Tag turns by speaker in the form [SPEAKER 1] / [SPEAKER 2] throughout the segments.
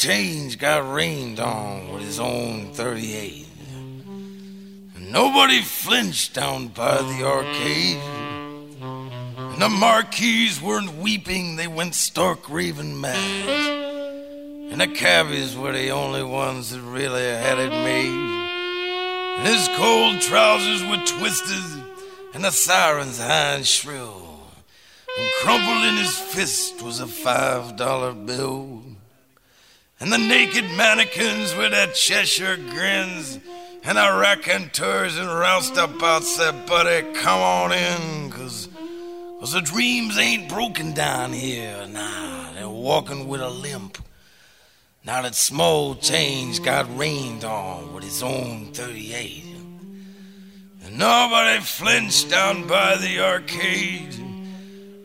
[SPEAKER 1] change got rained on with his own 38. And nobody flinched down by the arcade. And the marquees weren't weeping, they went stark raving mad. And the cabbies were the only ones that really had it made. And his cold trousers were twisted, and the sirens high and shrill. And crumpled in his fist was a five dollar bill. And the naked mannequins with their Cheshire grins and the raconteurs and roustabouts said, buddy, come on in, cause, cause the dreams ain't broken down here. Nah, they're walking with a limp. Now that small change got rained on with his own 38. And nobody flinched down by the arcade.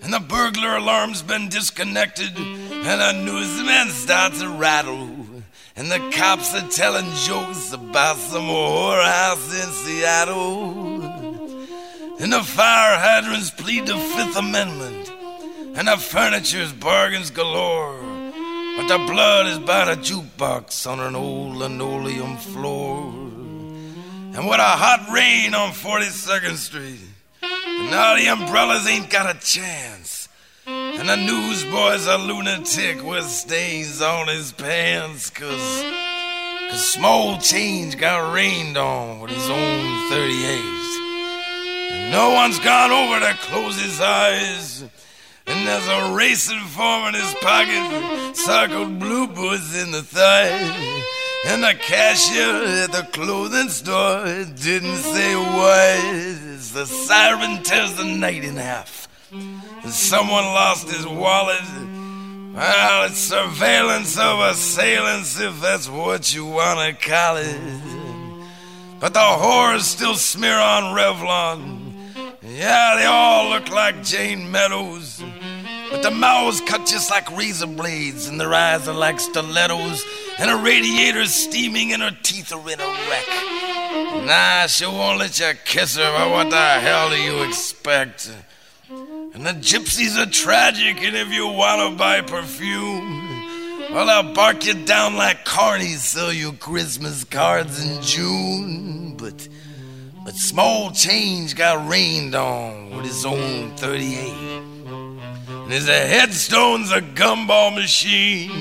[SPEAKER 1] And the burglar alarm's been disconnected, and the newsman starts to rattle. And the cops are telling jokes about some whorehouse in Seattle. And the fire hydrants plead the Fifth Amendment. And the furniture's bargains galore. But the blood is by the jukebox on an old linoleum floor. And what a hot rain on 42nd Street. Now the umbrellas ain't got a chance. And the newsboy's a lunatic with stains on his pants. Cause, cause small change got rained on with his own 38. And no one's gone over to close his eyes. And there's a racing form in his pocket, circled blue boots in the thigh. And the cashier at the clothing store didn't say why. The siren tears the night in half. Someone lost his wallet. Well, it's surveillance of assailants, if that's what you want to call it. But the whores still smear on Revlon. Yeah, they all look like Jayne Meadows. But the mouths cut just like razor blades, and their eyes are like stilettos, and her radiator's steaming, and her teeth are in a wreck. Nah, she won't let you kiss her, but what the hell do you expect? And the gypsies are tragic, and if you want to buy perfume, well, they'll bark you down like carnies, sell you Christmas cards in June. But, but small change got rained on with his own 38. And his headstone's a gumball machine.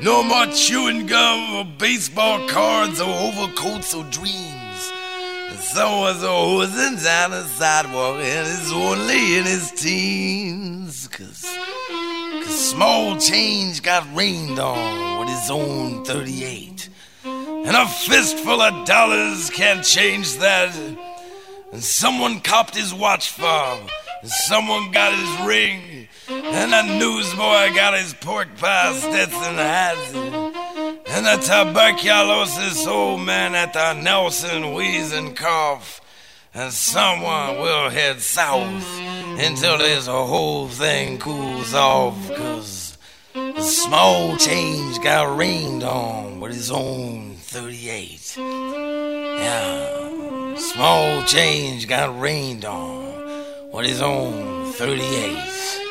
[SPEAKER 1] No more chewing gum or baseball cards or overcoats or dreams. Someone's hosing down the sidewalk and it's only in his teens. Cause, cause small change got rained on with his own 38. And a fistful of dollars can't change that. And someone copped his watch fob. And someone got his ring. And the newsboy got his pork pie Stetson hats. And the tuberculosis old man at the Nelson wheezing cough. And someone will head south until this whole thing cools off. Cause the small change got rained on with his own 38. Yeah, small change got rained on with his own 38.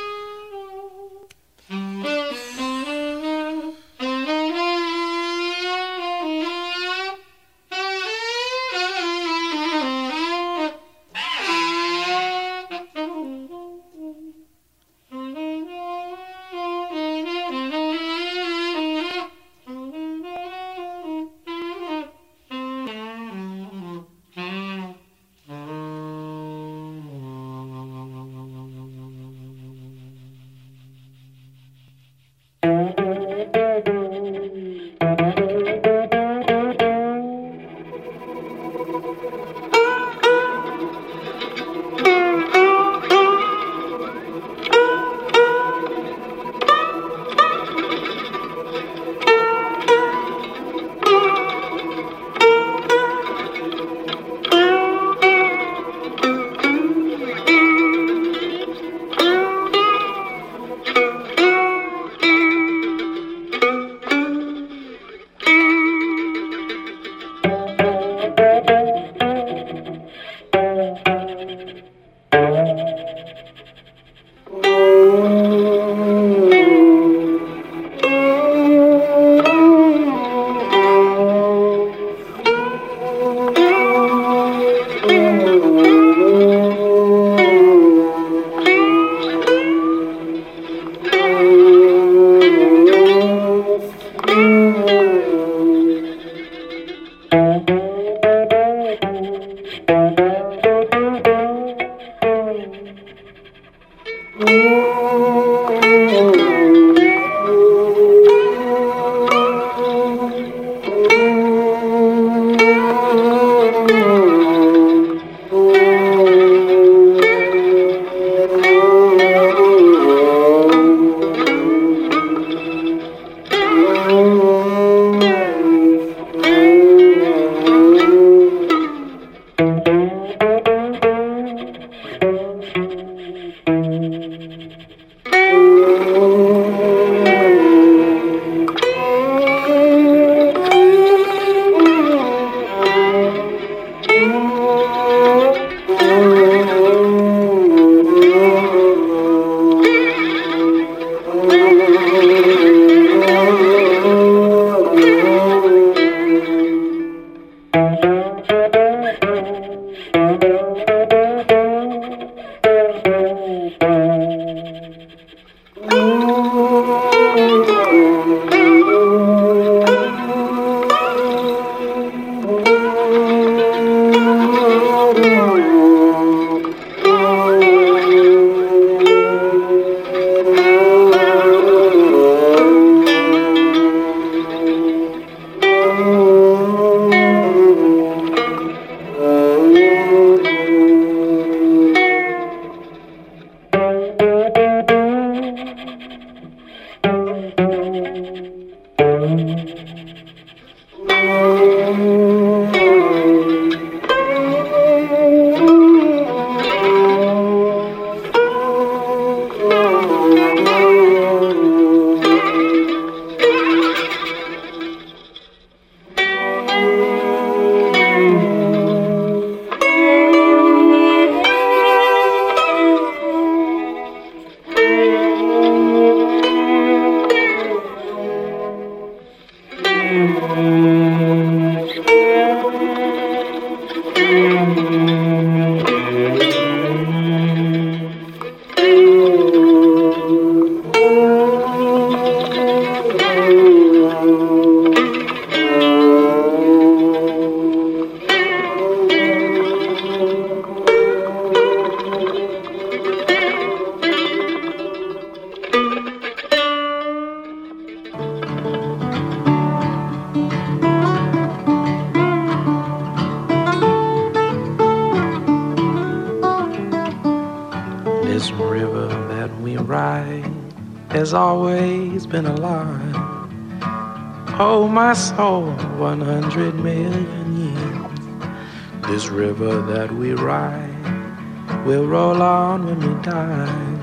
[SPEAKER 2] Oh, soul 100 million years. This river that we ride will roll on when we die.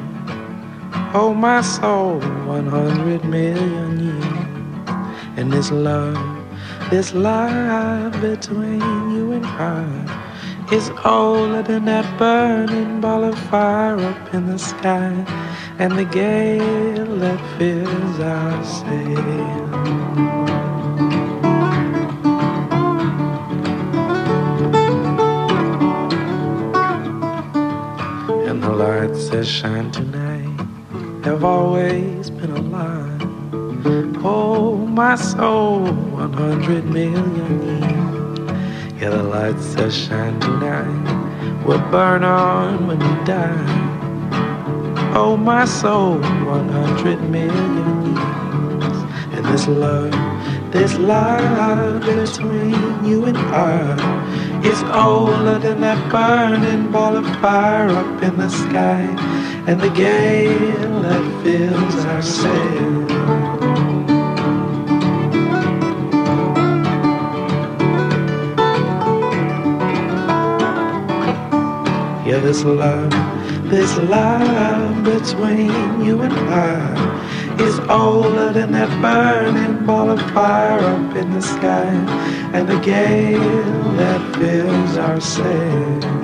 [SPEAKER 2] Oh, my soul 100 million years. And this love, this love between you and I is older than that burning ball of fire up in the sky and the gale that fills our sail. And the lights that shine tonight have always been alive. Oh, my soul, 100 million years. Yeah, the lights that shine tonight will burn on when you die. Oh, my soul, 100 million years. And this love, this love between you and I is older than that burning ball of fire up in the sky and the gale that fills our sail. Yeah, this love, this love between you and I is older than that burning ball of fire up in the sky and the gale that fills our sail.